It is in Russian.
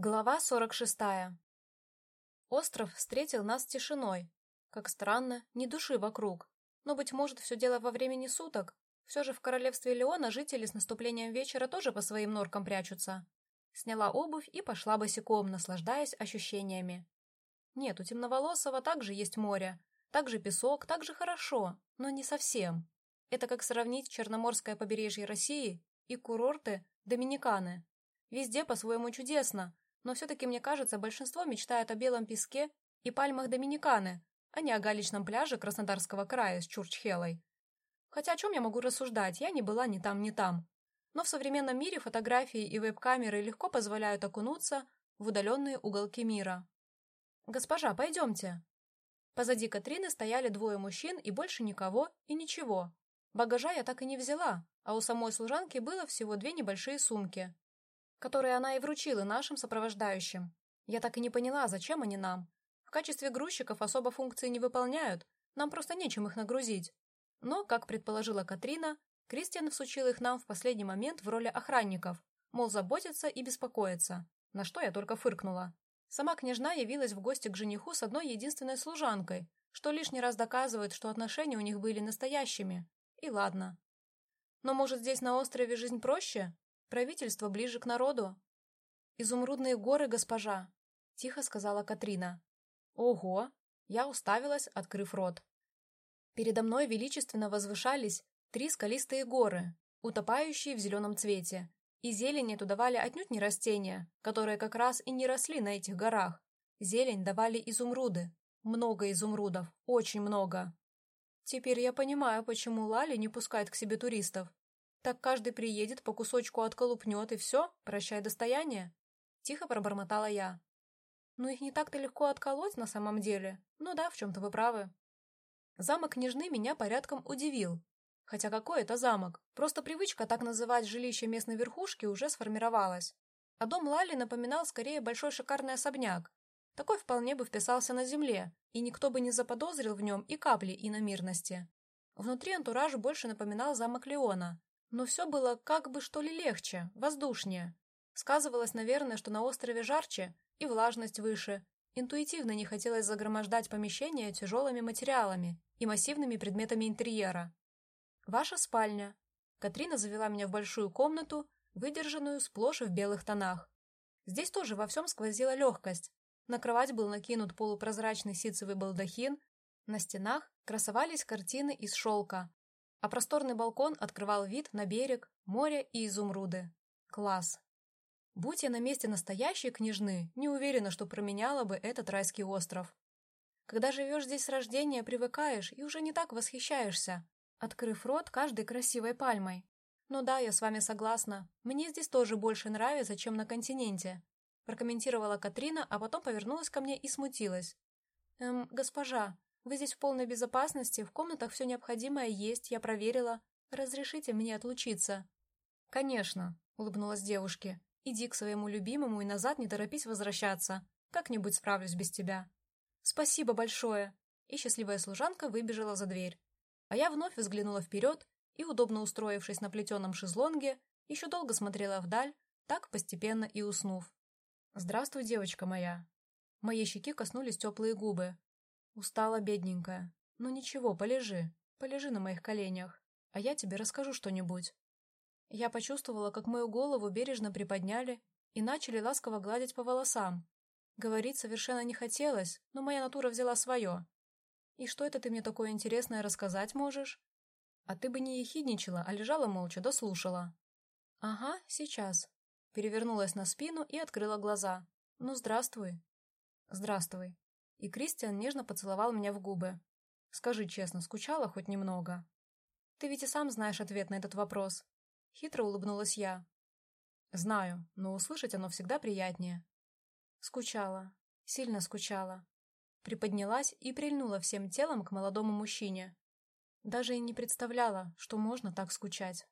Глава 46. Остров встретил нас тишиной. Как странно, ни души вокруг. Но, быть может, все дело во времени суток. Все же в королевстве Леона жители с наступлением вечера тоже по своим норкам прячутся. Сняла обувь и пошла босиком, наслаждаясь ощущениями. Нет, у темноволосого также есть море, также песок, также хорошо, но не совсем. Это как сравнить Черноморское побережье России и курорты Доминиканы. Везде по-своему чудесно, но все-таки, мне кажется, большинство мечтает о белом песке и пальмах Доминиканы, а не о галечном пляже Краснодарского края с Чурчхелой. Хотя о чем я могу рассуждать, я не была ни там, ни там. Но в современном мире фотографии и веб-камеры легко позволяют окунуться в удаленные уголки мира. «Госпожа, пойдемте». Позади Катрины стояли двое мужчин и больше никого и ничего. Багажа я так и не взяла, а у самой служанки было всего две небольшие сумки которые она и вручила нашим сопровождающим. Я так и не поняла, зачем они нам. В качестве грузчиков особо функции не выполняют, нам просто нечем их нагрузить. Но, как предположила Катрина, Кристиан всучил их нам в последний момент в роли охранников, мол, заботиться и беспокоиться, на что я только фыркнула. Сама княжна явилась в гости к жениху с одной единственной служанкой, что лишний раз доказывает, что отношения у них были настоящими. И ладно. Но может здесь на острове жизнь проще? Правительство ближе к народу. Изумрудные горы, госпожа, тихо сказала Катрина. Ого! Я уставилась, открыв рот. Передо мной величественно возвышались три скалистые горы, утопающие в зеленом цвете, и зелень эту давали отнюдь не растения, которые как раз и не росли на этих горах. Зелень давали изумруды. Много изумрудов, очень много. Теперь я понимаю, почему Лали не пускает к себе туристов. Так каждый приедет, по кусочку отколупнет, и все, прощай достояние. Тихо пробормотала я. Ну их не так-то легко отколоть на самом деле. Ну да, в чем-то вы правы. Замок княжны меня порядком удивил. Хотя какой это замок? Просто привычка так называть жилище местной верхушки уже сформировалась. А дом Лали напоминал скорее большой шикарный особняк. Такой вполне бы вписался на земле, и никто бы не заподозрил в нем и капли иномирности. Внутри антураж больше напоминал замок Леона, но все было как бы что ли легче, воздушнее. Сказывалось, наверное, что на острове жарче и влажность выше. Интуитивно не хотелось загромождать помещение тяжелыми материалами и массивными предметами интерьера. «Ваша спальня». Катрина завела меня в большую комнату, выдержанную сплошь в белых тонах. Здесь тоже во всем сквозила легкость. На кровать был накинут полупрозрачный ситцевый балдахин, на стенах красовались картины из шелка, а просторный балкон открывал вид на берег, море и изумруды. Класс! Будь я на месте настоящей княжны, не уверена, что променяла бы этот райский остров. Когда живешь здесь с рождения, привыкаешь и уже не так восхищаешься, открыв рот каждой красивой пальмой. Ну да, я с вами согласна. Мне здесь тоже больше нравится, чем на континенте. Прокомментировала Катрина, а потом повернулась ко мне и смутилась. Эм, госпожа, вы здесь в полной безопасности, в комнатах все необходимое есть, я проверила. Разрешите мне отлучиться?» «Конечно», — улыбнулась девушке. «Иди к своему любимому и назад не торопись возвращаться. Как-нибудь справлюсь без тебя». «Спасибо большое!» И счастливая служанка выбежала за дверь. А я вновь взглянула вперед и, удобно устроившись на плетеном шезлонге, еще долго смотрела вдаль, так постепенно и уснув. «Здравствуй, девочка моя!» Моей щеки коснулись теплые губы. Устала, бедненькая. Ну ничего, полежи. Полежи на моих коленях. А я тебе расскажу что-нибудь. Я почувствовала, как мою голову бережно приподняли и начали ласково гладить по волосам. Говорить совершенно не хотелось, но моя натура взяла свое. «И что это ты мне такое интересное рассказать можешь?» «А ты бы не ехидничала, а лежала молча, да слушала». «Ага, сейчас». Перевернулась на спину и открыла глаза. «Ну, здравствуй». «Здравствуй и Кристиан нежно поцеловал меня в губы. «Скажи честно, скучала хоть немного?» «Ты ведь и сам знаешь ответ на этот вопрос». Хитро улыбнулась я. «Знаю, но услышать оно всегда приятнее». Скучала, сильно скучала. Приподнялась и прильнула всем телом к молодому мужчине. Даже и не представляла, что можно так скучать.